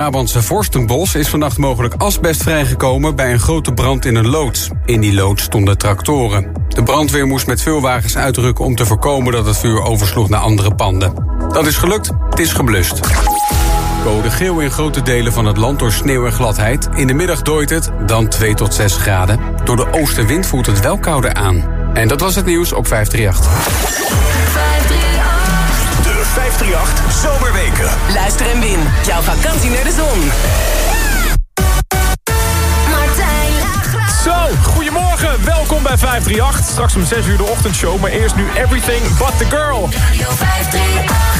Brabantse Vorstenbos is vannacht mogelijk asbest vrijgekomen bij een grote brand in een loods. In die loods stonden tractoren. De brandweer moest met veel wagens uitrukken om te voorkomen dat het vuur oversloeg naar andere panden. Dat is gelukt, het is geblust. Code geel in grote delen van het land door sneeuw en gladheid. In de middag dooit het, dan 2 tot 6 graden. Door de oostenwind voelt het wel kouder aan. En dat was het nieuws op 538. 538 Zomerweken. Luister en win. Jouw vakantie naar de zon. Zo, goedemorgen. Welkom bij 538. Straks om 6 uur de ochtendshow. Maar eerst nu Everything But The Girl. Radio 538.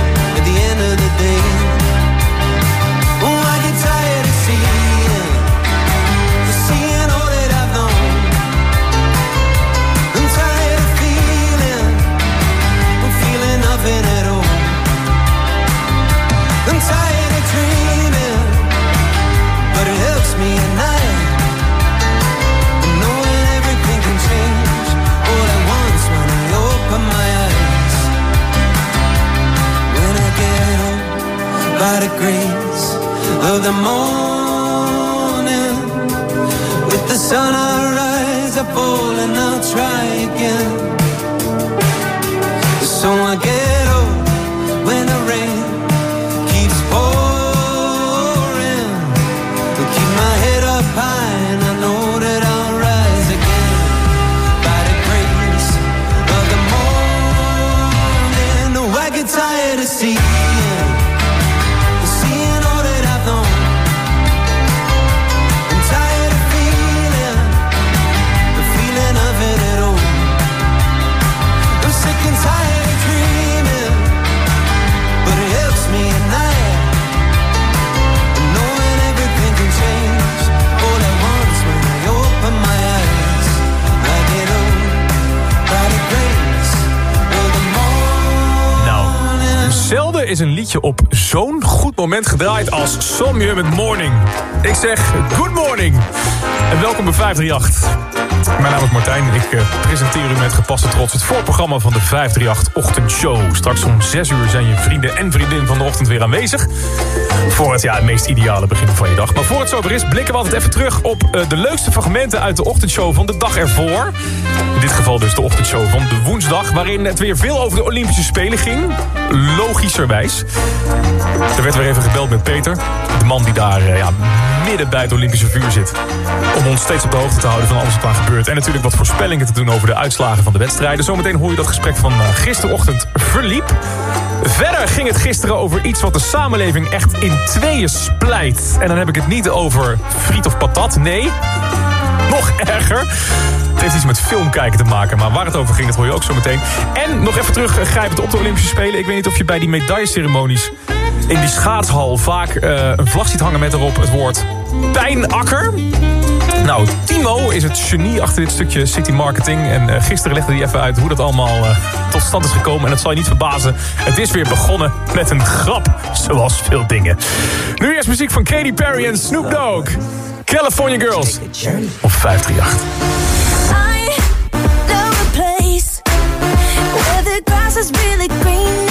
Sommieu met Morning. Ik zeg good morning en welkom bij 538. Mijn naam is Martijn. Ik eh, presenteer u met gepaste trots het voorprogramma van de 538 Ochtendshow. Straks om 6 uur zijn je vrienden en vriendinnen van de ochtend weer aanwezig. Voor het ja, het meest ideale begin van je dag. Maar voor het zover is, blikken we altijd even terug op eh, de leukste fragmenten uit de ochtendshow van de dag ervoor. In dit geval dus de ochtendshow van de woensdag, waarin het weer veel over de Olympische Spelen ging. Logischerwijs. Er werd weer even gebeld met Peter, de man die daar eh, ja, midden bij het Olympische vuur zit. Om ons steeds op de hoogte te houden van alles wat daar gebeurt. En natuurlijk wat voorspellingen te doen over de uitslagen van de wedstrijden. Zometeen hoor je dat gesprek van eh, gisterochtend verliep. Verder ging het gisteren over iets wat de samenleving echt in tweeën splijt. En dan heb ik het niet over friet of patat, nee. Nog erger. Het heeft iets met filmkijken te maken, maar waar het over ging, dat hoor je ook zo meteen. En nog even teruggrijpend op de Olympische Spelen. Ik weet niet of je bij die medailleceremonies in die schaatshal vaak eh, een vlag ziet hangen met erop het woord Pijnakker. Nou, Timo is het genie achter dit stukje city marketing. En uh, gisteren legde hij even uit hoe dat allemaal uh, tot stand is gekomen. En dat zal je niet verbazen. Het is weer begonnen met een grap, zoals veel dingen. Nu eerst muziek van Katy Perry en Snoop Dogg. California Girls op 538. I know a place where the grass is really greener.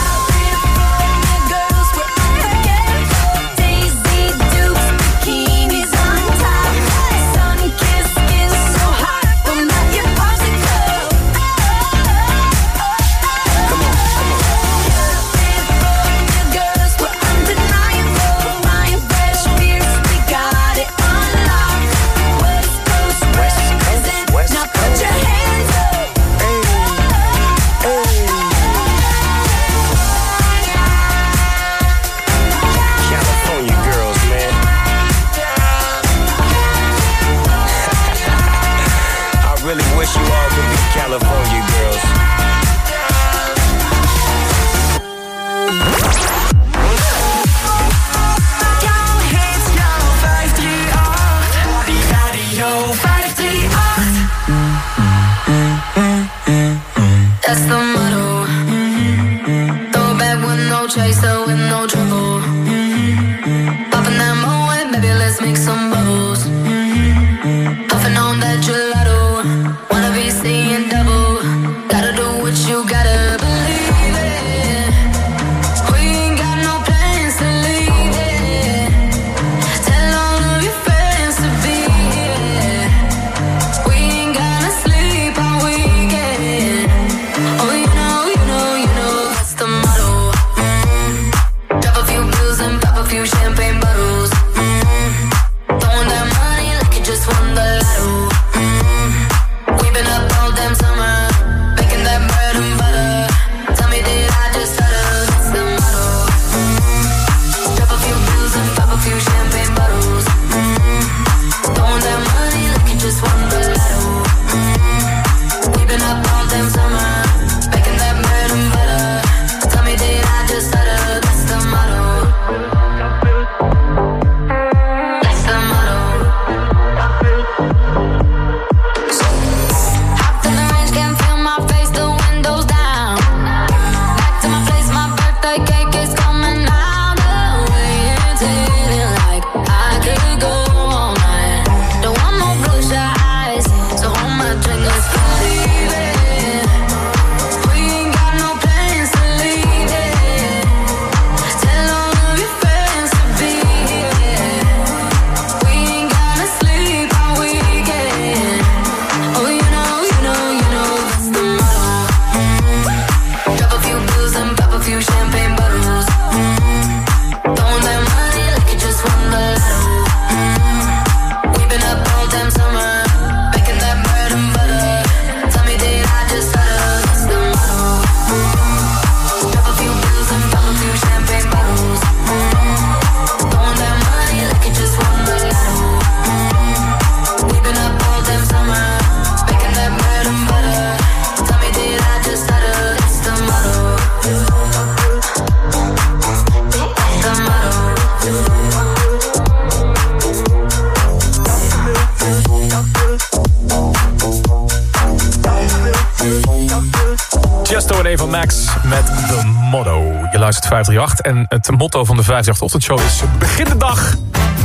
538. En het motto van de 538-ochtendshow is... Begin de dag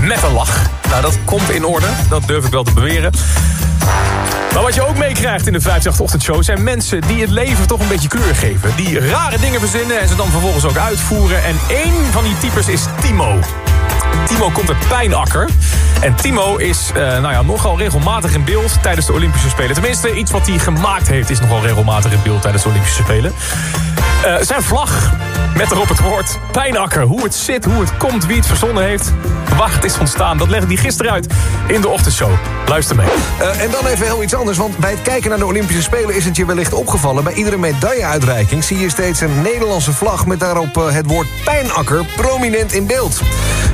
met een lach. Nou, dat komt in orde. Dat durf ik wel te beweren. Maar wat je ook meekrijgt in de 538-ochtendshow... zijn mensen die het leven toch een beetje kleur geven. Die rare dingen verzinnen en ze dan vervolgens ook uitvoeren. En één van die types is Timo. Timo komt er Pijnakker. En Timo is eh, nou ja, nogal regelmatig in beeld tijdens de Olympische Spelen. Tenminste, iets wat hij gemaakt heeft is nogal regelmatig in beeld tijdens de Olympische Spelen. Eh, zijn vlag met erop het woord pijnakker. Hoe het zit, hoe het komt, wie het verzonnen heeft. Waar het is ontstaan, dat legde hij gisteren uit in de ochtendshow. Luister mee. Eh, en dan even heel iets anders, want bij het kijken naar de Olympische Spelen... is het je wellicht opgevallen. Bij iedere medailleuitreiking zie je steeds een Nederlandse vlag... met daarop het woord pijnakker prominent in beeld.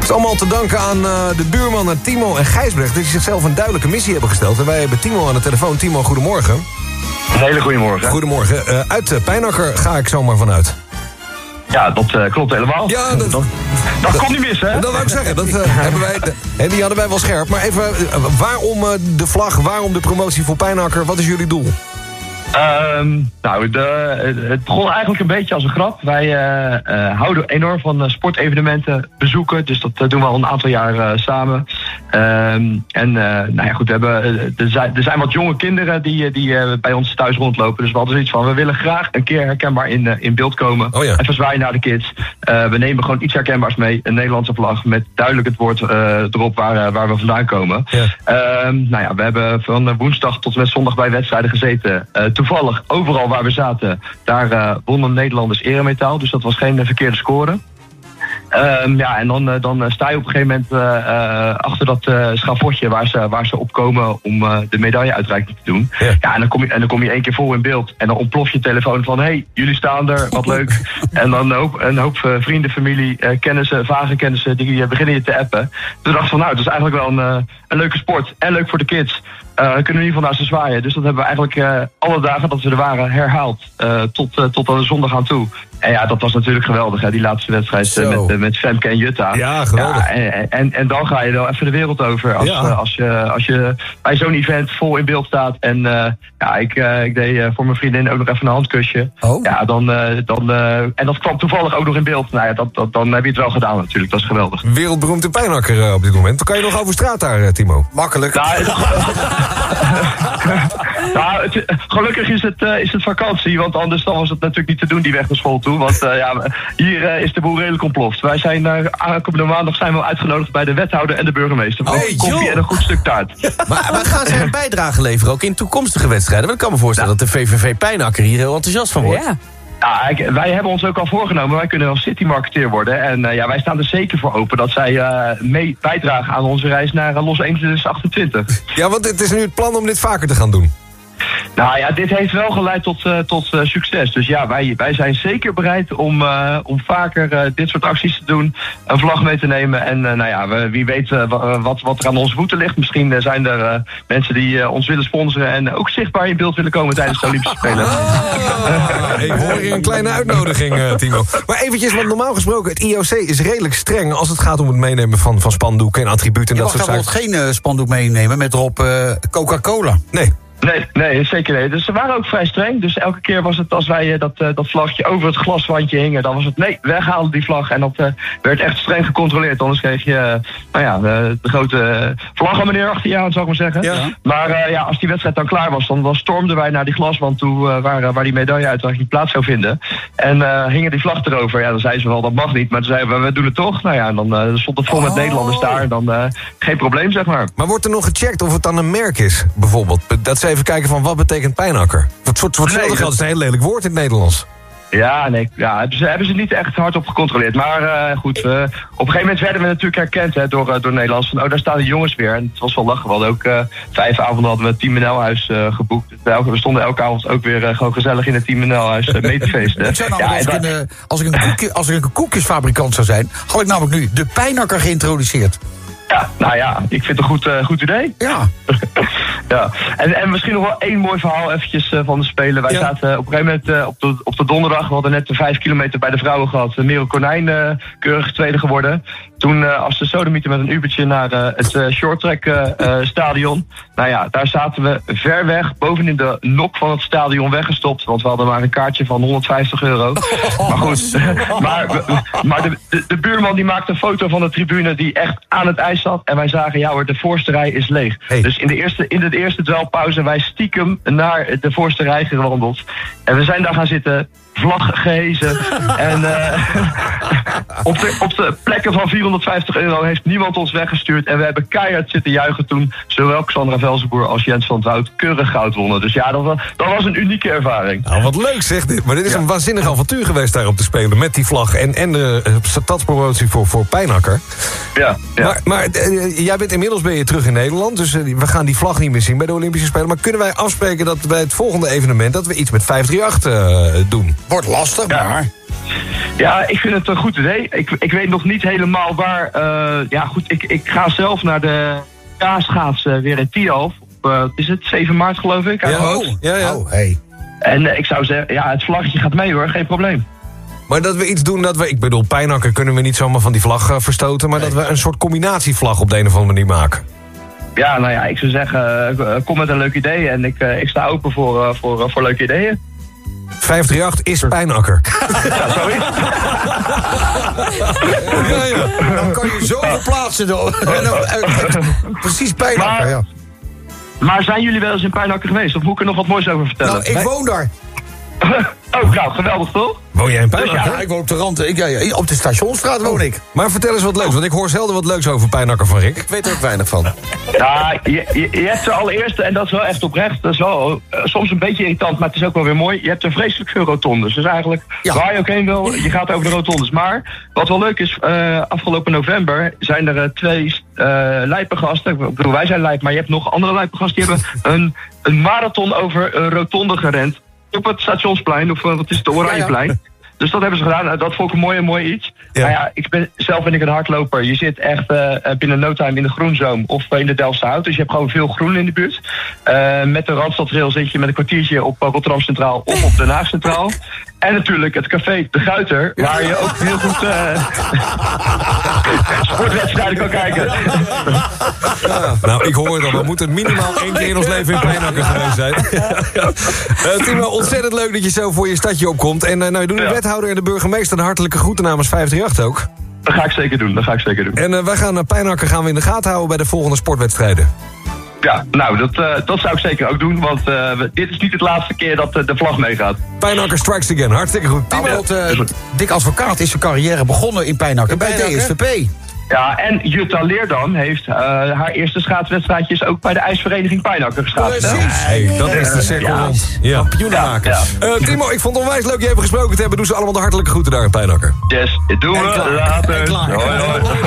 Het is allemaal te danken aan eh, de buurman aan Timo en Gijsbrecht... die zichzelf een duidelijke missie hebben gesteld. En wij hebben Timo aan de telefoon. Timo, goedemorgen. Een hele goede morgen. Goedemorgen. Eh, uit eh, Pijnakker ga ik zomaar vanuit. Ja, dat eh, klopt helemaal. Ja, dat- dat, dat kon niet mis, hè? Dat wou ik zeggen. Dat, eh, hebben wij, die hadden wij wel scherp. Maar even, eh, waarom eh, de vlag? Waarom de promotie voor Pijnakker? Wat is jullie doel? Ehm, nou, de, het begon eigenlijk een beetje als een grap. Wij eh, eh, houden enorm van eh, sportevenementen bezoeken. Dus dat doen we al een aantal jaar samen. Ehm, en nou ja, goed, we hebben, er, zijn, er zijn wat jonge kinderen die, die bij ons thuis rondlopen. Dus we hadden zoiets van, we willen graag een keer herkenbaar in, in beeld komen. Oh ja. Even zwaaien naar de kids. We nemen gewoon iets herkenbaars mee. Een Nederlandse vlag met duidelijk het woord erop waar, waar we vandaan komen. Ja. Ehm, nou ja, we hebben van woensdag tot en met zondag bij wedstrijden gezeten. Eh, toevallig, overal waar we zaten, daar eh, wonnen Nederlanders eremetaal. Dus dat was geen eh, verkeerde score. Ehm, ja, en dan, eh, dan eh, sta je op een gegeven moment eh, achter dat schavotje waar ze, waar ze opkomen om de medailleuitreiking te doen. Ja. Ja, en, dan kom je, en dan kom je één keer vol in beeld. En dan ontploft je telefoon van: hé, hey, jullie staan er, wat leuk. en dan een hoop, een hoop vrienden, familie, kennissen, vage kennissen, die beginnen je te appen. Toen dacht ik van: nou, het is eigenlijk wel een, een leuke sport en leuk voor de kids. Dan kunnen we in ieder geval naar ze zwaaien. Dus dat hebben we eigenlijk alle dagen dat we er waren herhaald. tot, tot aan de zondag aan toe. En ja, dat was natuurlijk geweldig, hè, die laatste wedstrijd eh, met, eh, met Femke en Jutta. Ja, geweldig. en, en, en dan ga je wel even de wereld over. Als, Ja. eh, als, je, als je bij zo'n event vol in beeld staat. En eh, ja, ik, eh, ik deed eh, voor mijn vriendin ook nog even een handkusje. Oh. Ja, dan, eh, dan, eh, en dat kwam toevallig ook nog in beeld. Nou ja, dat, dat, dan heb je het wel gedaan natuurlijk. Dat is geweldig. Wereldberoemde Pijnakker op dit moment. Dan kan je nog over straat daar, eh, Timo. Makkelijk. Nou, nou, het- gelukkig is het, eh, is het vakantie, want anders dan was het natuurlijk niet te doen die weg naar school toe. Want eh, ja, hier eh, is de boel redelijk ontploft. Wij zijn uh, aankomende maandag zijn we uitgenodigd bij de wethouder en de burgemeester. Voor Hey, koffie joh. en een goed stuk taart. Maar, maar gaan zij een bijdrage leveren ook in toekomstige wedstrijden? Want ik kan me voorstellen dat de VVV Pijnakker hier heel enthousiast van wordt. Ja. Wij hebben ons ook al voorgenomen, wij kunnen wel city-marketeer worden. En eh, ja, wij staan er zeker voor open dat zij eh, mee bijdragen aan onze reis naar eh, Los Angeles 28. Ja, want het is nu het plan om dit vaker te gaan doen. Nou ja, dit heeft wel geleid tot, eh, tot eh, succes. Dus ja, wij, wij zijn zeker bereid om, eh, om vaker eh, dit soort acties te doen. Een vlag mee te nemen. En eh, nou ja, we, wie weet wa- wat, wat er aan onze voeten ligt. Misschien zijn er eh, mensen die eh, ons willen sponsoren. En ook zichtbaar in beeld willen komen tijdens de Olympische Spelen. Ik hoor hier een kleine uitnodiging, eh, Timo. Maar eventjes, want normaal gesproken, het IOC is redelijk streng... als het gaat om het meenemen van, van spandoeken en attributen en Je dat mag soort bijvoorbeeld geen spandoek meenemen met erop eh, Coca-Cola. Nee. Nee, nee, zeker nee. Dus ze waren ook vrij streng. Dus elke keer was het als wij eh, dat, eh, dat vlagje over het glaswandje hingen, dan was het nee, weghalen die vlag. En dat eh, werd echt streng gecontroleerd. Anders kreeg je, nou ja, de, de grote vlaggen meneer achter je aan, zou ik maar zeggen. Ja. Maar ja, als die wedstrijd dan klaar was, dan, dan stormden wij naar die glaswand toe eh, waar, waar die medailleuitreiking plaats zou vinden. En hingen die vlag erover. Ja, dan zeiden ze wel, dat mag niet. Maar toen zeiden we, we doen het toch. Nou ja, en dan stond het vol met Oh. Nederlanders daar. En dan geen probleem, zeg maar. Maar wordt er nog gecheckt of het dan een merk is, bijvoorbeeld? Dat ze even kijken van wat betekent pijnakker? Wat soort, wat Nee, dat- is een heel lelijk woord in het Nederlands. Ja, nee, ja, hebben ze hebben ze niet echt hard op gecontroleerd. Maar eh, goed, eh, op een gegeven moment werden we natuurlijk herkend hè, door, eh, door Nederlands. Van, oh, daar staan de jongens weer. En het was wel lachen. We hadden ook eh, vijf avonden hadden we het Team Nelhuis eh geboekt. Dus elke- we stonden elke avond ook weer eh, gewoon gezellig in het Team Nelhuis uh, mee te feesten. Ik ja, als, ik een, als, ik een koekje, als ik een koekjesfabrikant zou zijn... had ik namelijk nu de Pijnakker geïntroduceerd. Ja, nou ja, ik vind het een goed, eh, goed idee. Ja. ja, en, en misschien nog wel één mooi verhaal eventjes eh, van de Spelen. Wij Ja. zaten op een gegeven moment eh, op, de, op de donderdag... we hadden net de vijf kilometer bij de vrouwen gehad. Uh, Merel Konijn keurig tweede geworden. Toen als de sodemieter met een Ubertje naar het eh, shorttrack stadion. Nou ja, daar zaten we ver weg, bovenin de nok van het stadion weggestopt. Want we hadden maar een kaartje van 150 euro. maar goed, maar, maar de, de, de buurman die maakte een foto van de tribune die echt aan het ijs zat. En wij zagen, ja hoor, de voorste rij is leeg. Hey. Dus in de eerste, in de eerste dwelpauze wij stiekem naar de voorste rij gewandeld. En we zijn daar gaan zitten, vlag gehezen. en eh, op, de, op de plekken van 450 euro heeft niemand ons weggestuurd. En we hebben keihard zitten juichen toen zowel Xandra Velzenboer als Jens van Wout keurig goud wonnen. Dus ja, dat was, dat was een unieke ervaring. Nou, wat leuk zeg dit. Maar dit is een waanzinnig avontuur geweest daar op te spelen... met die vlag en, en de eh, stadspromotie voor, voor Pijnakker. Ja, ja. Maar, maar eh, jij bent inmiddels ben je terug in Nederland... dus we gaan die vlag niet meer zien bij de Olympische Spelen. Maar kunnen wij afspreken dat bij het volgende evenement... dat we iets met 538 eh doen? Wordt lastig, Ja. maar... Ja, ik vind het een goed idee. Ik, ik weet nog niet helemaal waar. eh, ja, goed, ik, ik ga zelf naar de K-schaats eh, weer in Tialf. Eh, is het 7 maart, geloof ik? mijn hoofd. ja, ja. Oh, hey. En eh, ik zou zeggen, ja, het vlaggetje gaat mee hoor, geen probleem. Maar dat we iets doen dat we... Ik bedoel, pijnakker kunnen we niet zomaar van die vlag verstoten... maar dat we een soort combinatievlag op de een of andere manier maken. Ja, nou ja, ik zou zeggen, kom met een leuk idee. En ik, ik sta open voor, voor, voor leuke ideeën. 538 is pijnakker. Ja, sorry. Ja, ja. Dan kan je zo verplaatsen. Dan. En dan, eh, Precies pijnakker, Maar- ja. Maar zijn jullie wel eens in Pijnakker geweest? Of moet ik er nog wat moois over vertellen? Nou, ik woon daar. Oh, nou, geweldig toch? Woon jij in Dus pijnakker? ja, ik woon op de rand. Ik, ja, ja, op de stationsstraat woon ik. Maar vertel eens wat leuks, want ik hoor zelden wat leuks over pijnakker van Rick. Ik weet er ook weinig van. Ja, je, je, je hebt de allereerste, en dat is wel echt oprecht, dat is wel eh, soms een beetje irritant, maar het is ook wel weer mooi. Je hebt er vreselijk veel rotondes. Dus eigenlijk, Ja. waar je ook heen wil, je gaat over de rotondes. Maar wat wel leuk is, eh, afgelopen november zijn er eh, twee eh lijpengasten. Ik bedoel, wij zijn lijp, maar je hebt nog andere lijpengasten. Die hebben een, een marathon over een rotonde gerend. Op het stationsplein, of eh, wat is het, de Oranjeplein. Dus dat hebben ze gedaan. Nou, dat vond ik een mooi, mooi iets. Ja. Nou ja, ik ben, zelf ben ik een hardloper. Je zit echt binnen no time in de groenzone of in de Delftse Hout. Dus je hebt gewoon veel groen in de buurt. Eh, met de Randstadrail zit je met een kwartiertje op eh, Rotterdam Centraal of op Den Haag Centraal. En natuurlijk het café De Guiter, waar je ook heel goed eh sportwedstrijden kan kijken. Nou, ik hoor het al. We moeten minimaal één keer in ons leven in pijnakker geweest zijn. Eh, Timo, ontzettend leuk dat je zo voor je stadje opkomt. En eh, nou, doen de Ja. wethouder en de burgemeester de hartelijke groeten namens 538 ook. Dat ga ik zeker doen, dat ga ik zeker doen. En wij gaan pijnakker gaan we in de gaten houden bij de volgende sportwedstrijden. Ja, nou, dat, eh, dat zou ik zeker ook doen. Want eh, dit is niet het laatste keer dat eh, de vlag meegaat. Pijnakker strikes again. Hartstikke goed. Timo, Nou, eh, Dick Advocaat is zijn carrière begonnen in Pijnakker bij? DSVP. Ja, en Jutta Leerdam heeft eh, haar eerste schaatswedstrijdjes ook bij de ijsvereniging Pijnakker geschaatst. Hey, dat is de cirkel Ja. rond. Ja. Kampioenenmakers. Ja, Eh, Timo, ik vond het onwijs leuk je even gesproken te hebben. Doe ze allemaal de hartelijke groeten daar in Pijnakker. Yes, doen we later. Hoi, hoi.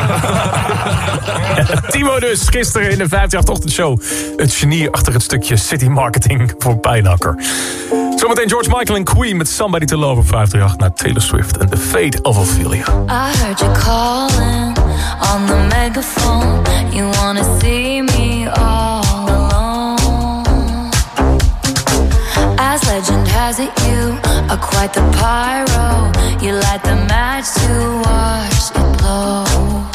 Timo dus, gisteren in de 58-ochtendshow. Het genie achter het stukje city marketing voor Pijnakker. Zometeen George Michael en Queen met Somebody to Love op 538... naar Taylor Swift en The Fate of Ophelia. I heard you calling on the megaphone. You wanna see me all alone. As legend has it, you are quite the pyro. You light the match to watch it blow.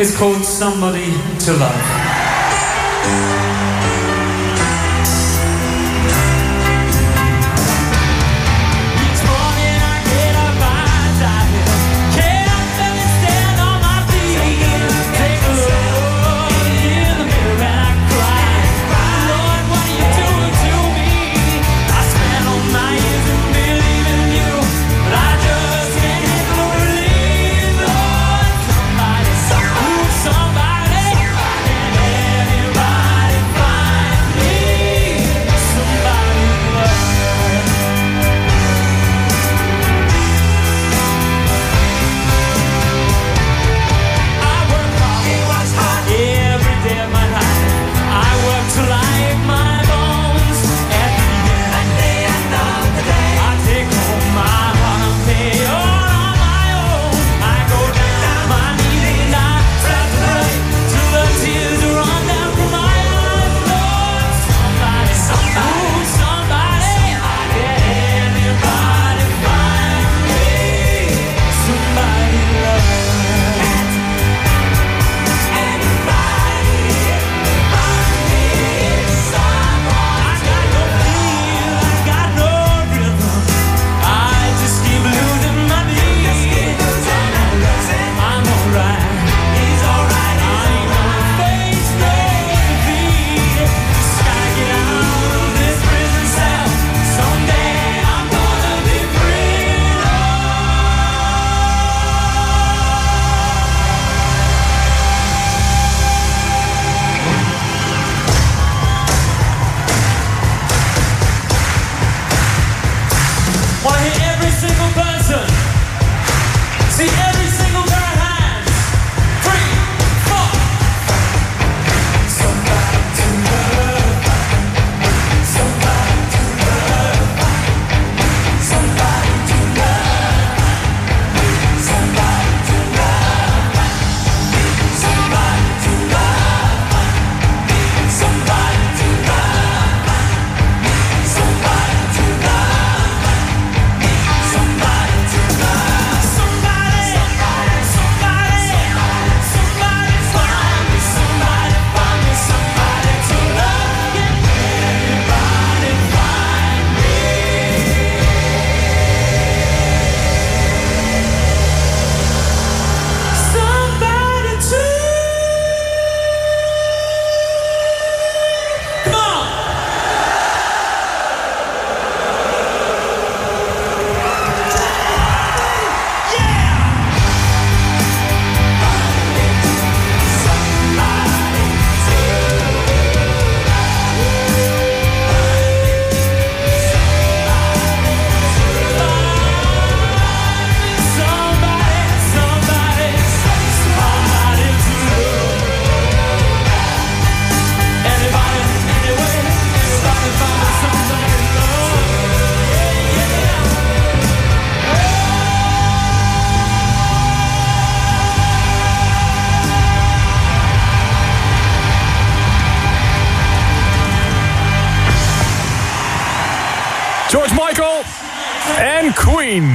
is called Somebody to Love.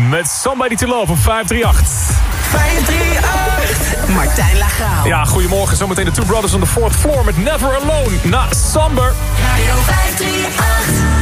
met Somebody to Love op 538. 538, Martijn Lagaal. Ja, goedemorgen. Zometeen de Two Brothers on the Fourth Floor met Never Alone na Somber. 538.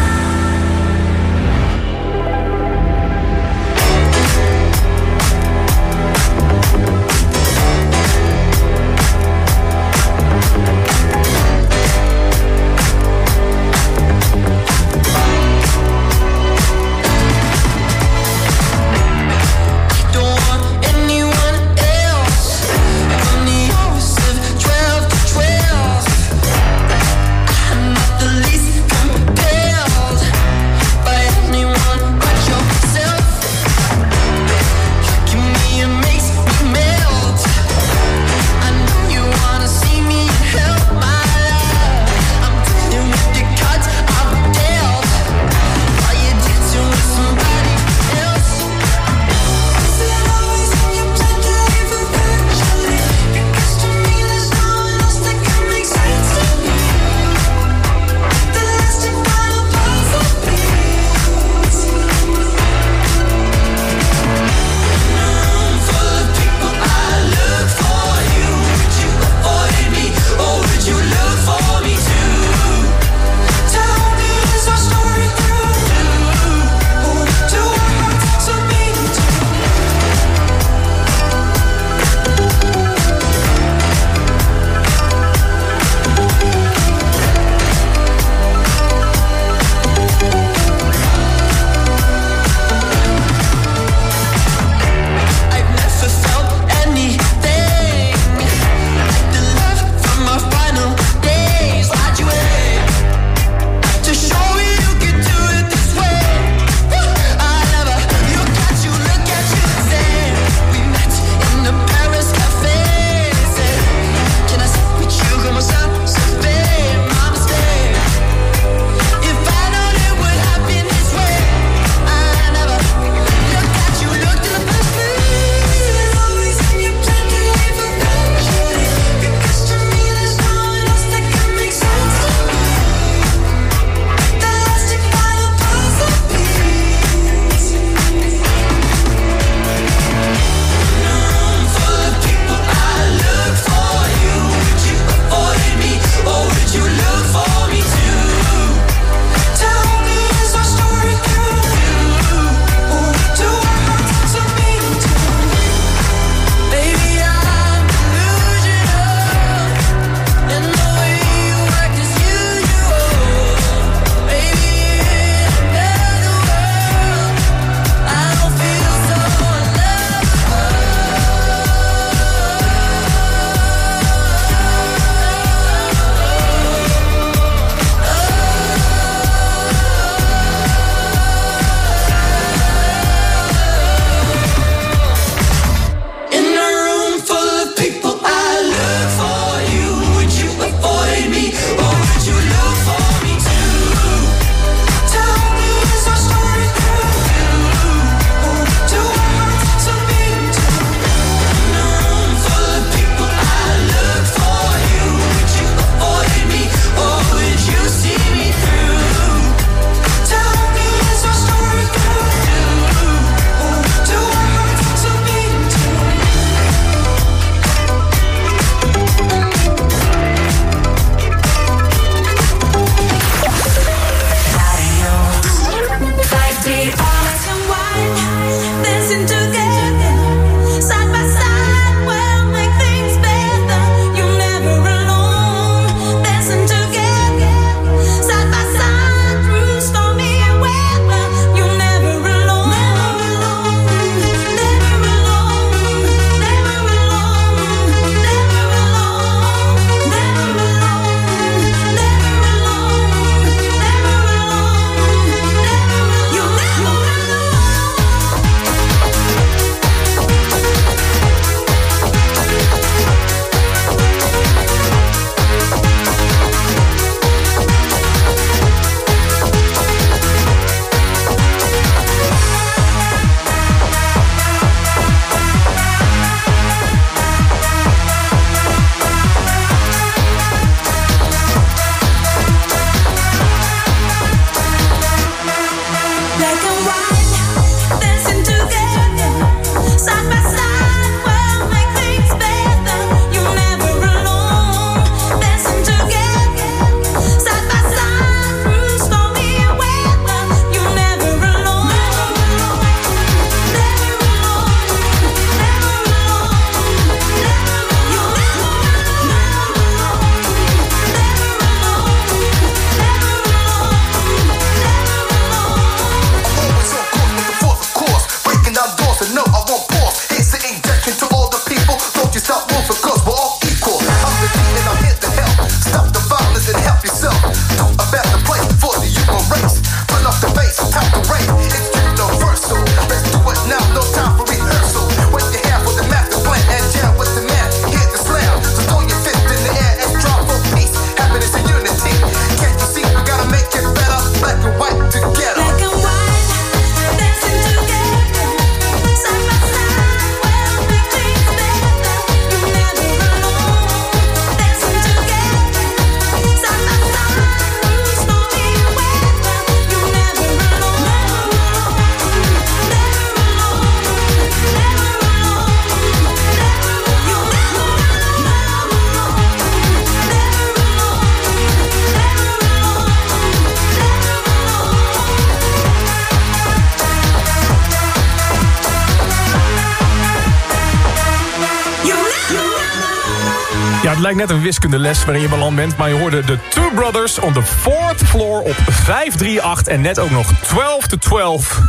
Lijkt net een wiskundeles waarin je beland bent... maar je hoorde de Two Brothers on the fourth floor op 538... en net ook nog 12 to 12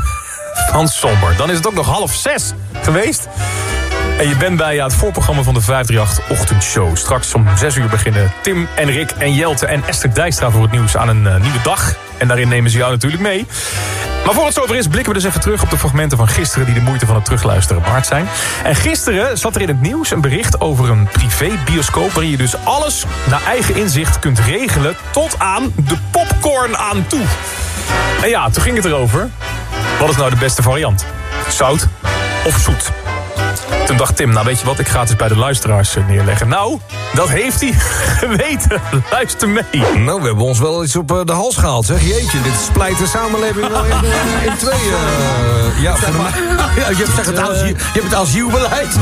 van Somber. Dan is het ook nog half zes geweest. En je bent bij ja, het voorprogramma van de 538-ochtendshow. Straks om 6 uur beginnen Tim en Rick en Jelte en Esther Dijkstra... voor het nieuws aan een eh, nieuwe dag. En daarin nemen ze jou natuurlijk mee. Maar voor het zover is, blikken we dus even terug op de fragmenten van gisteren... die de moeite van het terugluisteren waard zijn. En gisteren zat er in het nieuws een bericht over een privé-bioscoop... waarin je dus alles naar eigen inzicht kunt regelen... tot aan de popcorn aan toe. En ja, toen ging het erover. Wat is nou de beste variant? Zout of zoet? Toen dacht Tim, nou weet je wat, ik ga het eens bij de luisteraars eh, neerleggen. Nou, dat heeft hij geweten. Luister mee. Nou, we hebben ons wel iets op eh, de hals gehaald, zeg. Jeetje, dit splijt de samenleving wel in, eh, in twee. eh, ja, voor de- Ja, je hebt het, asiel, je hebt het asielbeleid.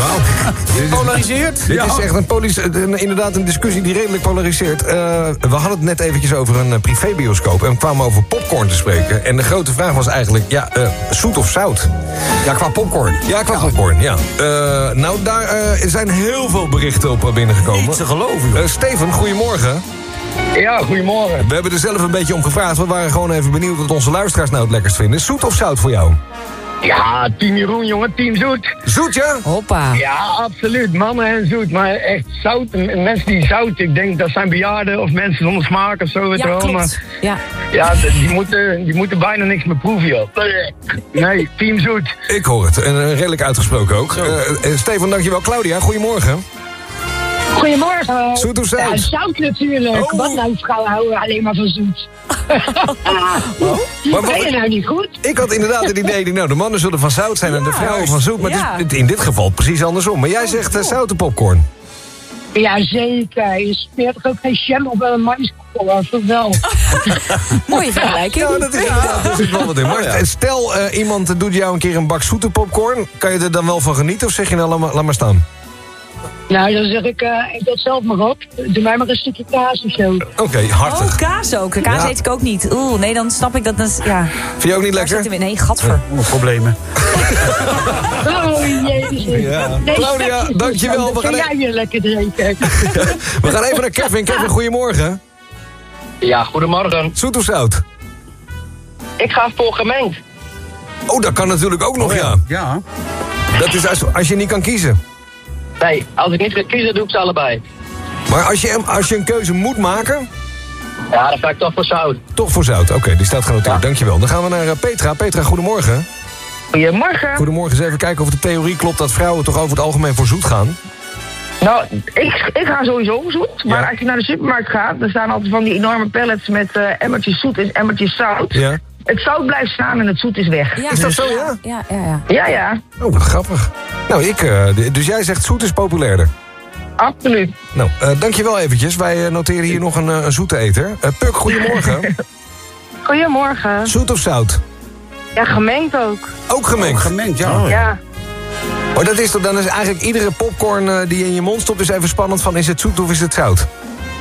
Is- Polariseert. Dit Ja. is echt een polis, een- inderdaad een discussie die redelijk polariseert. Eh, we hadden het net eventjes over een privébioscoop... en we kwamen over popcorn te spreken. En de grote vraag was eigenlijk, ja, eh, zoet of zout? Ja, qua popcorn. Ja, qua popcorn, ja. Eh, nou, daar eh, zijn heel veel berichten op binnengekomen. Niet te geloven, joh. Eh, Steven, goedemorgen. Ja, goedemorgen. We hebben er zelf een beetje om gevraagd. We waren gewoon even benieuwd wat onze luisteraars nou het lekkerst vinden. Zoet of zout voor jou? Ja, team Jeroen, jongen, team Zoet. Zoet, ja? Hoppa. Ja, absoluut. Mannen en zoet. Maar echt zout. en Mensen die zout, ik denk dat zijn bejaarden of mensen zonder smaak of zo. Weet Ja, wel. klopt. Maar Ja. ja, die moeten, die moeten bijna niks meer proeven, joh. Nee, team Zoet. Ik hoor het. En eh, redelijk uitgesproken ook. Eh, eh, Steven, dankjewel. Claudia, goedemorgen. Goedemorgen. Zoet of zout? Ja, zout natuurlijk. Oh. Wat nou, vrouwen houden alleen maar van zoet. Maar wat- Ben je nou niet goed? Ik had inderdaad het idee, nou, de mannen zullen van zout zijn en de vrouwen van zoet. Maar Ja. het is in dit geval precies andersom. Maar jij zegt uh, zoute popcorn. Ja, zeker. Je smeert toch ook geen jam op een maïskoppel, of wel? Mooie vergelijking. Ja, dat is inderdaad dat is wel wat in. Maar eh, stel, eh, iemand doet jou een keer een bak zoete popcorn. Kan je er dan wel van genieten of zeg je nou, laat maar, laat maar staan? Nou, dan zeg ik, eh eet dat zelf maar op. Doe mij maar een stukje kaas of zo. Oké, hartig. Oh, kaas ook. Kaas Ja. eet ik ook niet. Oeh, nee, dan snap ik dat. ja, Vind je ook niet daar lekker? we. Nee, gadver. Oh, problemen. Oh, jezus. Nee, Claudia, je dankjewel. We gaan jij weer lekker drinken. We gaan even naar Kevin. Kevin, goedemorgen. Ja, goedemorgen. Zoet of zout? Ik ga voor gemengd. Oh, dat kan natuurlijk ook nog, ja. Ja. Dat is als, als je niet kan kiezen. Nee, als ik niet ga kiezen, doe ik ze allebei. Maar als je, als je een keuze moet maken, Ja, dan ga ik toch voor zout. toch voor zout. Oké, die staat genoteerd. Dankjewel. Dan gaan we naar eh, Petra. Petra, goedemorgen. Goedemorgen. Goedemorgen. Eens even kijken of de theorie klopt dat vrouwen toch over het algemeen voor zoet gaan. Nou, ik, ik ga sowieso voor zoet. Maar Ja. als je naar de supermarkt gaat, dan staan altijd van die enorme pallets met eh emmertjes zoet en emmertjes zout. Ja. Het zout blijft staan en het zoet is weg. Ja, Is dat zo, ja? Ja, ja, ja. Ja, ja. Oh, wat grappig. Nou, ik, eh, dus jij zegt zoet is populairder. Absoluut. Nou, eh, dankjewel eventjes. Wij eh, noteren hier nog een, eh, een zoete eter. Eh, Puk, goedemorgen. Goedemorgen. Zoet of zout? Ja, gemengd ook. Ook gemengd? gemengd, ja. Ja. Maar dat is toch, dan is eigenlijk iedere popcorn eh, die je in je mond stopt... is even spannend van is het zoet of is het zout?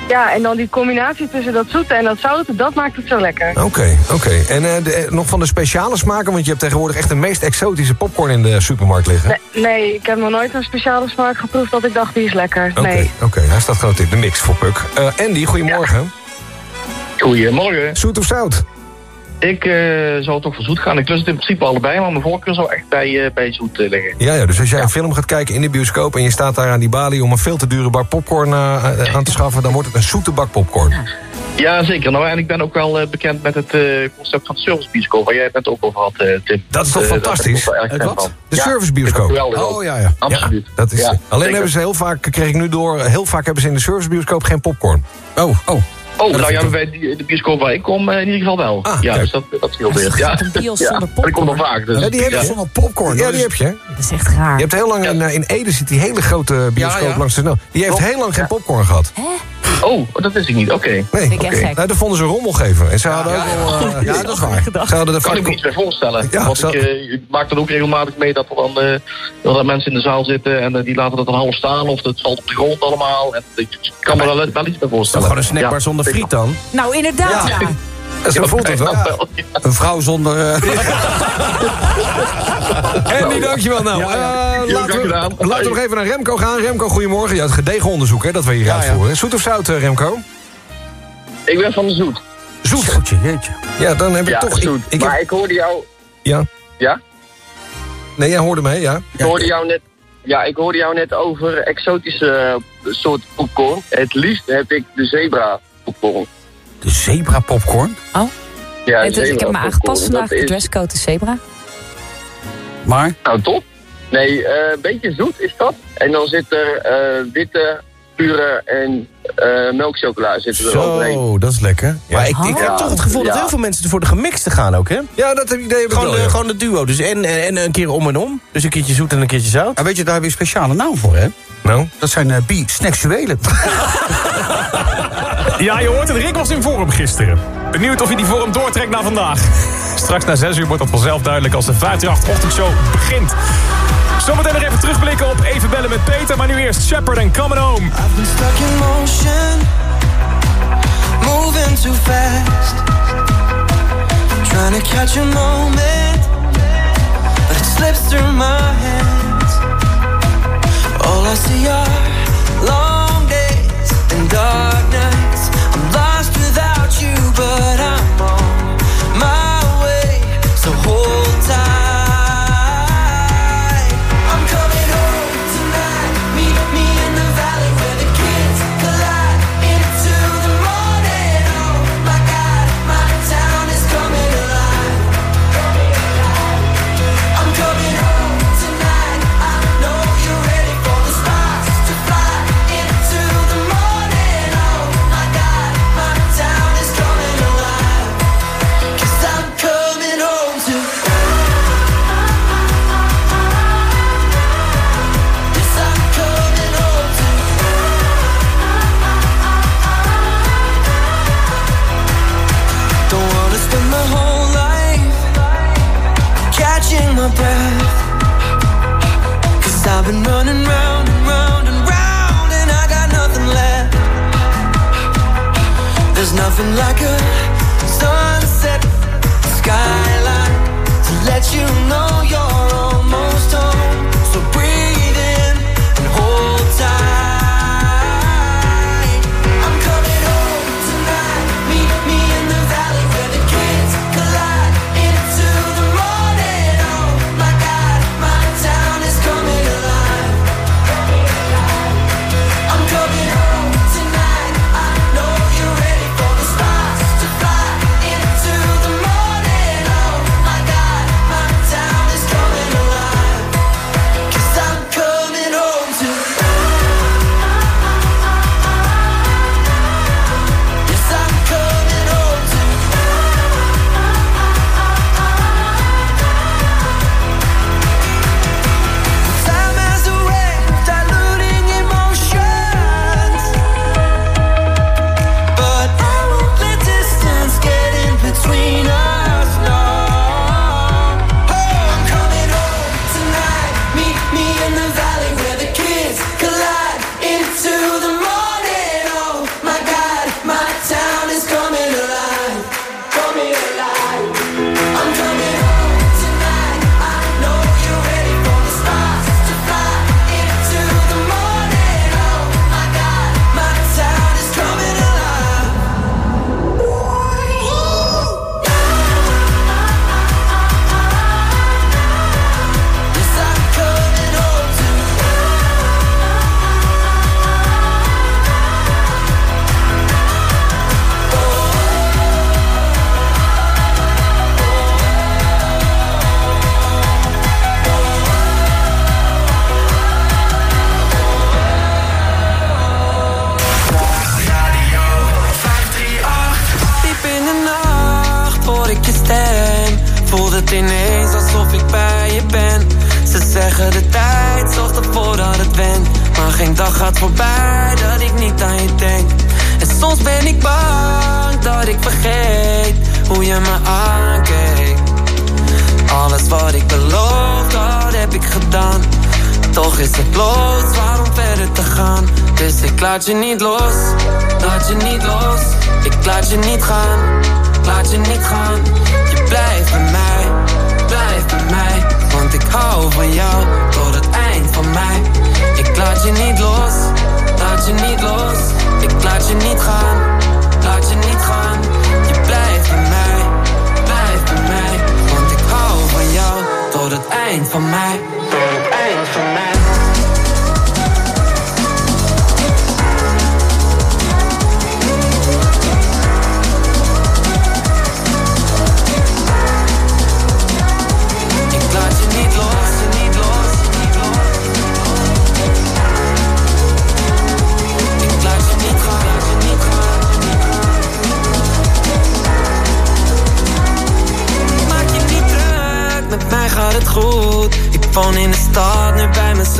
Ja, en dan die combinatie tussen dat zoete en dat zoute, dat maakt het zo lekker. Oké, oké. En eh, de- eh, nog van de speciale smaken... want je hebt tegenwoordig echt de meest exotische popcorn in de supermarkt liggen. Nee, nee, ik heb nog nooit een speciale smaak geproefd dat ik dacht die is lekker. Oké, Nee. oké. Hij staat groot in de mix voor Puk. Eh, Andy, goedemorgen. Goedemorgen. Zoet of zout? Ik eh, zou toch voor zoet gaan. Ik lust het in principe allebei, maar mijn voorkeur zou echt bij, eh, bij zoet eh, liggen. Ja, ja, dus als jij een film gaat kijken in de bioscoop... en je staat daar aan die balie om een veel te dure bak popcorn aan te schaffen... dan wordt het een zoete bak popcorn. Ja, zeker. Nou, en ik ben ook wel bekend met het eh, concept van de servicebioscoop... waar jij het net ook over had, eh, Tim. Dat is toch fantastisch? Het wat? De Ja, servicebioscoop. Oh, ja, ja. Absoluut. Dat is, Ja, Alleen zeker. hebben ze heel vaak, kreeg ik nu door... heel vaak hebben ze in de servicebioscoop geen popcorn. Oh, oh. Oh, nou ja, bij die- de bioscoop waar ik kom eh, in ieder geval wel. Ah, ja, kijk. dus dat, dat scheelt weer. Ja. een bios ja. zonder maar ik kom er vaak. Dus, Ja, die hebben ja. zonder popcorn. Ja, die heb je. hè? Dat is echt raar. Je hebt heel lang in, eh, in Ede zit die hele grote bioscoop Ja, ja. langs de snel. Die heeft heel lang geen popcorn gehad. Oh, dat wist ik niet. Oké. Nee, ik. Nou, daar vonden ze rommel geven. En ze hadden ja, ook wel... eh, Ja, dat is waar. Ze hadden de Kan ik me iets bij voorstellen. Ja, Want zo- ik, eh, ik maak dan ook regelmatig mee dat er dan eh, dat er mensen in de zaal zitten en die laten dat dan half staan of het valt op de grond allemaal. En ik kan me wel, wel iets bij voorstellen. gewoon een snackbar Ja, zonder friet dan? Nou, inderdaad, ja. Zo voelt het wel. Een vrouw zonder... eh, Andy, dankjewel. Nou, Ja, ja. Heel laten, we, gedaan. laten we nog even naar Remco gaan. Remco, goedemorgen. Ja, het gedegen onderzoek hè, dat we hier uitvoeren. Zoet of zout, eh, Remco? Ik ben van de Zoet. Zoet. Zoetje, jeetje. Ja, dan heb ik Ja, toch... ik- Zoet. Ik, maar heb- ik hoorde jou... Ja? Ja? Nee, jij hoorde mij, ja? Ik hoorde jou net... Ja, ik hoorde jou net over exotische soort popcorn. Het liefst heb ik de zebra popcorn. De zebra popcorn? Oh. Ja, Het is- ik heb me aangepast vandaag. De dresscode is zebra. Maar? Nou, top. Nee, eh, een beetje zoet is dat. En dan zit er eh, witte, pure en eh melkchocola zitten er overheen. Zo, dat is lekker. Maar ik, ik heb Ja. toch het gevoel dat Ja. heel veel mensen voor de gemixte gaan ook, hè? Ja, dat idee heb ik gewoon, de, ja. gewoon de duo. Dus en, en, en een keer om en om. Dus een keertje zoet en een keertje zout. En weet je, daar heb je een speciale naam voor, hè? Nou? Dat zijn eh bi-snaksuelen. Ja, je hoort het. Rick was in vorm gisteren. Benieuwd of hij die vorm doortrekt naar vandaag. Straks na 6 uur wordt dat vanzelf duidelijk als de 538-ochtendshow begint. Zometeen nog even terugblikken op even bellen met Peter. Maar nu eerst Shepard en Coming Home. I've been stuck in motion, moving too fast. Trying to catch a moment, but it slips through my hands. All I see are like a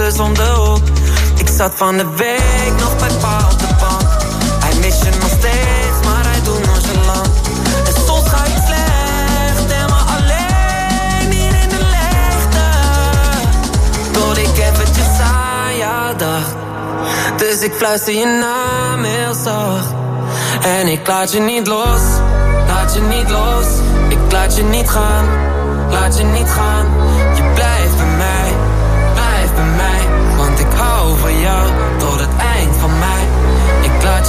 de hoek. Ik zat van de week nog bij pa op de bank. Hij mist je nog steeds, maar hij doet nonchalant. En soms ga ik slecht, helemaal alleen hier in de leegte. Tot ik eventjes aan jou dacht. Dus ik fluister je naam heel zacht. En ik laat je niet los, laat je niet los. Ik laat je niet gaan, laat je niet gaan.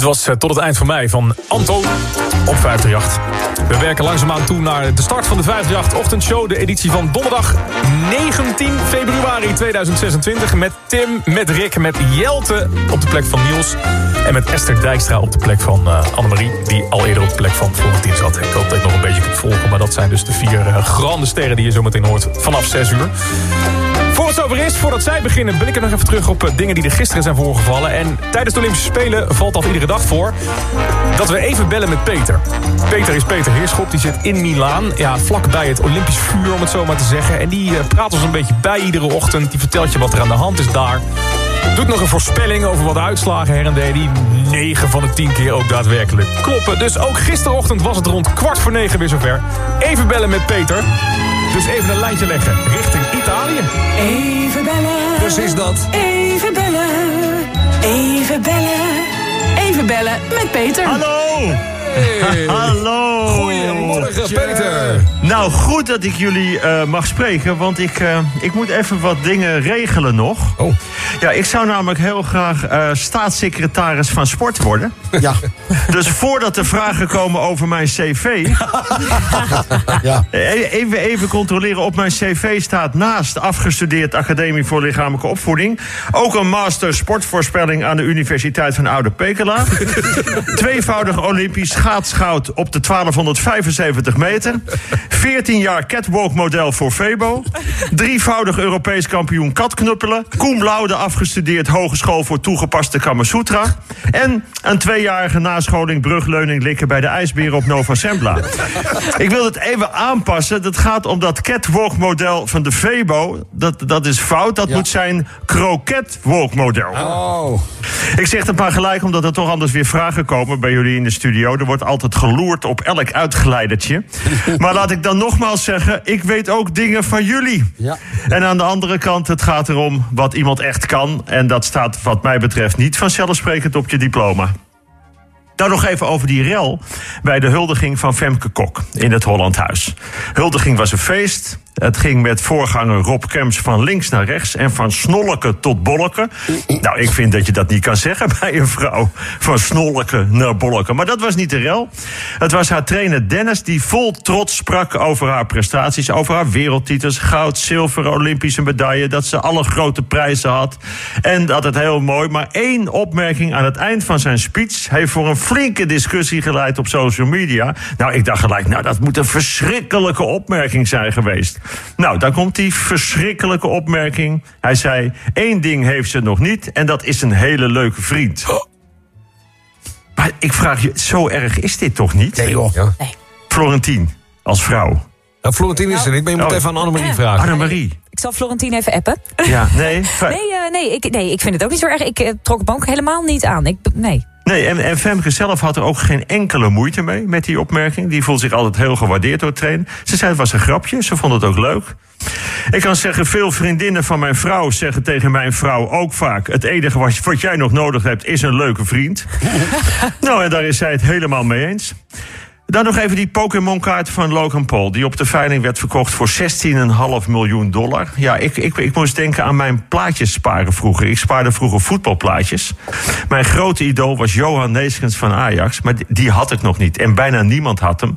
Dit was eh, tot het eind van mei van Anton op 538. We werken langzaamaan toe naar de start van de 538-ochtendshow. De editie van donderdag 19 februari 2026. Met Tim, met Rick, met Jelte op de plek van Niels. En met Esther Dijkstra op de plek van eh, Annemarie. Die al eerder op de plek van Florentien zat. Ik hoop dat ik nog een beetje kunt volgen. Maar dat zijn dus de vier eh, grande sterren die je zo meteen hoort vanaf 6 uur. Voor het zover is, voordat zij beginnen, ben ik er nog even terug op eh, dingen die er gisteren zijn voorgevallen. En tijdens de Olympische Spelen valt al iedere dag voor dat we even bellen met Peter. Peter is Peter Heerschop, die zit in Milaan. Ja, vlakbij het Olympisch vuur, om het zo maar te zeggen. En die eh, praat ons een beetje bij iedere ochtend. Die vertelt je wat er aan de hand is daar. Doet nog een voorspelling over wat uitslagen her en der... die 9 van de 10 keer ook daadwerkelijk kloppen. Dus ook gisterochtend was het rond kwart voor 9 weer zover. Even bellen met Peter. Dus even een lijntje leggen richting Italië. Even bellen. Precies dat. Even bellen. Even bellen. Even bellen met Peter. Hallo. Hallo. Goedemorgen, Peter. Nou, goed dat ik jullie eh, mag spreken, want ik, eh, ik moet even wat dingen regelen nog. Oh. Ja, ik zou namelijk heel graag eh, staatssecretaris van sport worden. Ja. Dus voordat er vragen komen over mijn cv... ja. E- Even, even controleren. Op mijn cv staat naast afgestudeerd Academie voor Lichamelijke Opvoeding... ook een master sportvoorspelling aan de Universiteit van Oude Pekela. Tweevoudig Olympisch schaatsgoud op de 1275 meter. 14 jaar catwalk model voor Febo. Drievoudig Europees kampioen katknuppelen. Cum laude afgestudeerd Hogeschool voor toegepaste Kamasutra. En een tweejarige nascholing brugleuning likken bij de ijsberen op Nova Sembla. Ik wil het even aanpassen. Dat gaat om dat catwalk model van de Febo. Dat, dat is fout. Dat moet zijn kroketwalk model. Oh. Ik zeg het maar gelijk, omdat er toch anders weer vragen komen bij jullie in de studio. Er wordt altijd geloerd op elk uitgeleidertje. maar laat ik dan nogmaals zeggen, ik weet ook dingen van jullie. Ja. En aan de andere kant, het gaat erom wat iemand echt kan. En dat staat wat mij betreft niet vanzelfsprekend op je diploma. Nou nog even over die rel bij de huldiging van Femke Kok in het Hollandhuis. Huldiging was een feest. Het ging met voorganger Rob Kemps van links naar rechts en van snolleke tot bolleke. Nou, ik vind dat je dat niet kan zeggen bij een vrouw. Van snolleke naar bolleke. Maar dat was niet de rel. Het was haar trainer Dennis die vol trots sprak over haar prestaties. Over haar wereldtitels, goud, zilver, Olympische medaille. Dat ze alle grote prijzen had. En dat het heel mooi. Maar één opmerking aan het eind van zijn speech heeft voor een flinke discussie geleid op social media. Nou, ik dacht gelijk, nou, dat moet een verschrikkelijke opmerking zijn geweest. Nou, daar komt die verschrikkelijke opmerking. Hij zei, één ding heeft ze nog niet... en dat is een hele leuke vriend. Maar ik vraag je, zo erg is dit toch niet? Nee, joh. Ja. Florentien, als vrouw. Nou, Florentien is er niet, maar je moet Oh. even aan Annemarie vragen. Annemarie. Ik zal Florentien even appen. Ja, nee. Nee, eh, nee, ik, nee, ik vind het ook niet zo erg. Ik eh, trok hem ook helemaal niet aan. Ik, nee. Nee, en, en Femke zelf had er ook geen enkele moeite mee met die opmerking. Die voelt zich altijd heel gewaardeerd door het trainen. Ze zei het was een grapje, ze vond het ook leuk. Ik kan zeggen, veel vriendinnen van mijn vrouw zeggen tegen mijn vrouw ook vaak... het enige wat, wat jij nog nodig hebt is een leuke vriend. nou, en daar is zij het helemaal mee eens. Dan nog even die Pokémon-kaart van Logan Paul... die op de veiling werd verkocht voor 16,5 miljoen dollar. Ja, ik, ik, ik moest denken aan mijn plaatjes sparen vroeger. Ik spaarde vroeger voetbalplaatjes. Mijn grote idool was Johan Neeskens van Ajax... maar die- had ik nog niet. En bijna niemand had hem.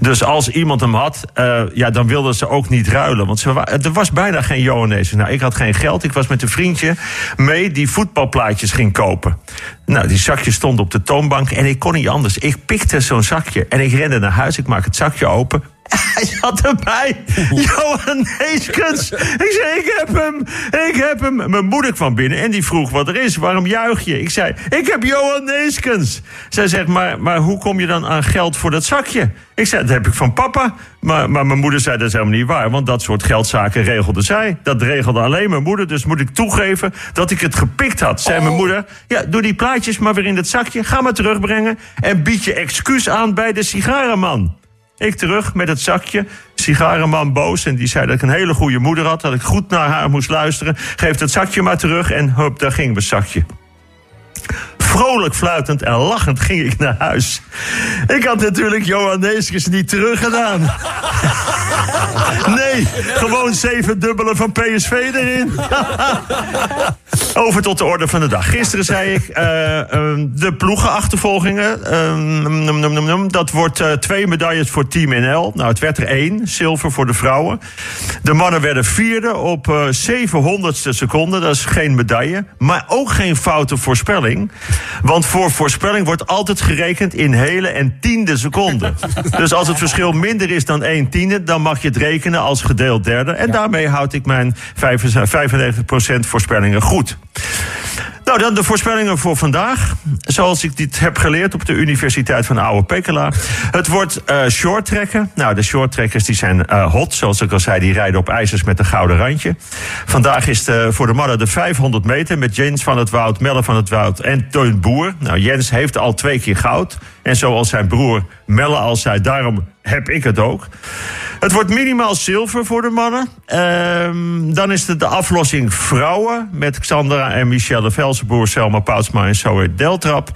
Dus als iemand hem had, eh, ja, dan wilden ze ook niet ruilen. Want ze er was bijna geen Johan Neeskens. Nou, ik had geen geld. Ik was met een vriendje mee die voetbalplaatjes ging kopen. Nou, die zakjes stonden op de toonbank en ik kon niet anders. Ik pikte zo'n zakje en ik rende naar huis. Ik maak het zakje open. Hij zat erbij. Johan Neeskens. Ik zei, ik heb hem. Ik heb hem. Mijn moeder kwam binnen en die vroeg wat er is. Waarom juich je? Ik zei, ik heb Johan Neeskens. Zij zegt, maar, maar hoe kom je dan aan geld voor dat zakje? Ik zei, dat heb ik van papa. Maar, maar mijn moeder zei, dat is helemaal niet waar. Want dat soort geldzaken regelde zij. Dat regelde alleen mijn moeder. Dus moet ik toegeven dat ik het gepikt had. Zei mijn moeder, ja, doe die plaatjes maar weer in het zakje. Ga maar terugbrengen. En bied je excuus aan bij de sigarenman. Ik terug met het zakje. Sigarenman boos. En die zei dat ik een hele goede moeder had. Dat ik goed naar haar moest luisteren. Geef het zakje maar terug. En hup, daar ging mijn zakje. Vrolijk fluitend en lachend ging ik naar huis. Ik had natuurlijk Johan Neeskens niet teruggedaan. Nee, gewoon zeven dubbele van PSV erin. Over tot de orde van de dag. Gisteren zei ik, eh, ehm, de ploegenachtervolgingen. ehm, dat wordt eh, twee medailles voor Team NL. Nou, het werd er één, zilver voor de vrouwen. De mannen werden vierde op eh 700ste seconde. Dat is geen medaille, maar ook geen foute voorspelling. Want voor voorspelling wordt altijd gerekend in hele en tiende seconden. Dus als het verschil minder is dan 1 tiende... dan mag je het rekenen als gedeeld derde. En daarmee houd ik mijn 95% voorspellingen goed. Nou, dan de voorspellingen voor vandaag. Zoals ik dit heb geleerd op de Universiteit van Oude Pekela. Het wordt eh short trekken. Nou, de short trekkers die zijn eh, hot. Zoals ik al zei, die rijden op ijzers met een gouden randje. Vandaag is de, voor de mannen de 500 meter met Jens van het Woud, Melle van het Woud en Teun Boer. Nou, Jens heeft al twee keer goud. En zoals zijn broer Melle al zei, daarom heb ik het ook. Het wordt minimaal zilver voor de mannen. Ehm, dan is het de aflossing vrouwen met Xandra en Michelle Velsenboer, Selma Poutsma en Zoe Deltrap.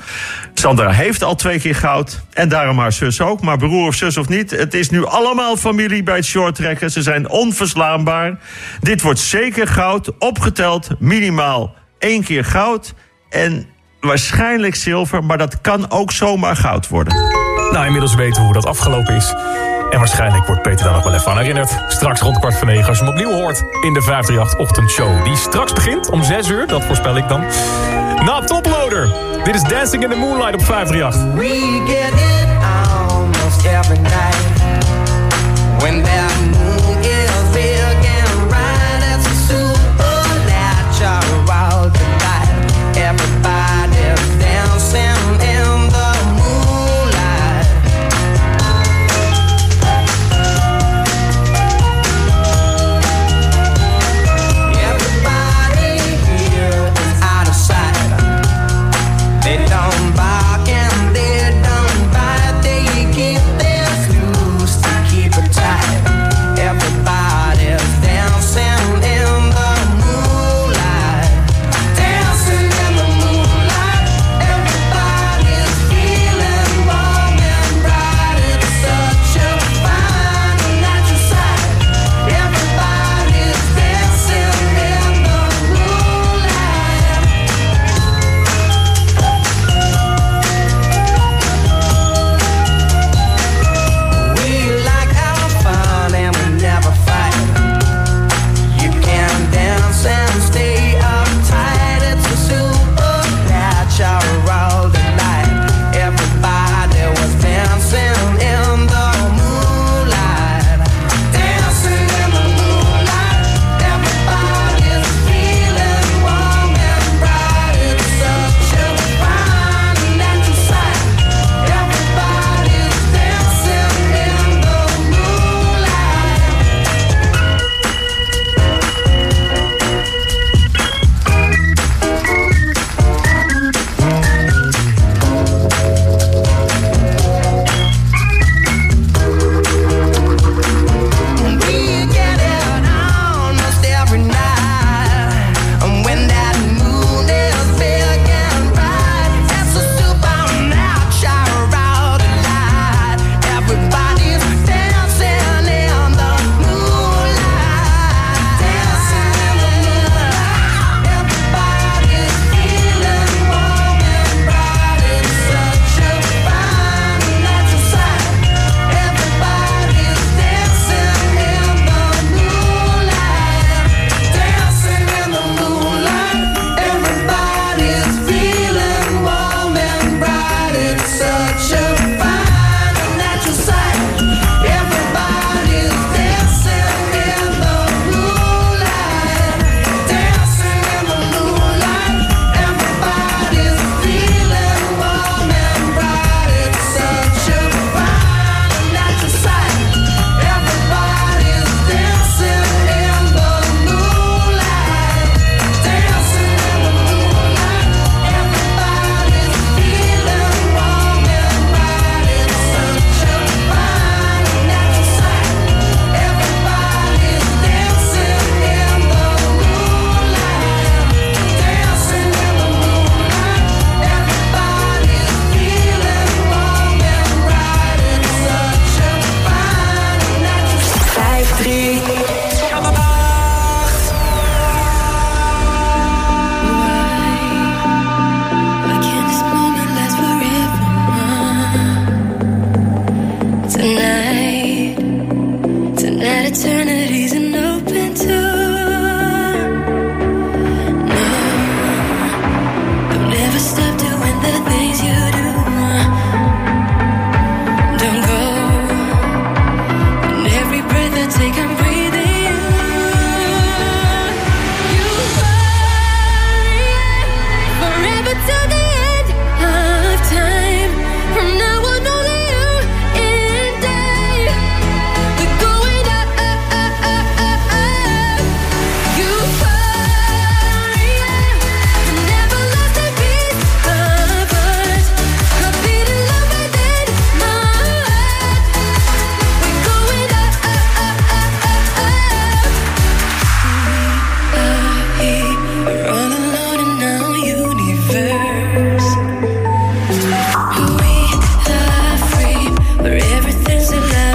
Sandra heeft al twee keer goud en daarom haar zus ook. Maar broer of zus of niet, het is nu allemaal familie bij het shorttrekken. Ze zijn onverslaanbaar. Dit wordt zeker goud, opgeteld minimaal één keer goud en waarschijnlijk zilver, maar dat kan ook zomaar goud worden nou inmiddels weten hoe dat afgelopen is. En waarschijnlijk wordt Peter daar nog wel even aan herinnerd. Straks rond kwart van negen als je hem opnieuw hoort in de 538-ochtendshow. Die straks begint om 6 uur, dat voorspel ik dan. Na Toploader, dit is Dancing in the Moonlight op 538. We get it almost every night. When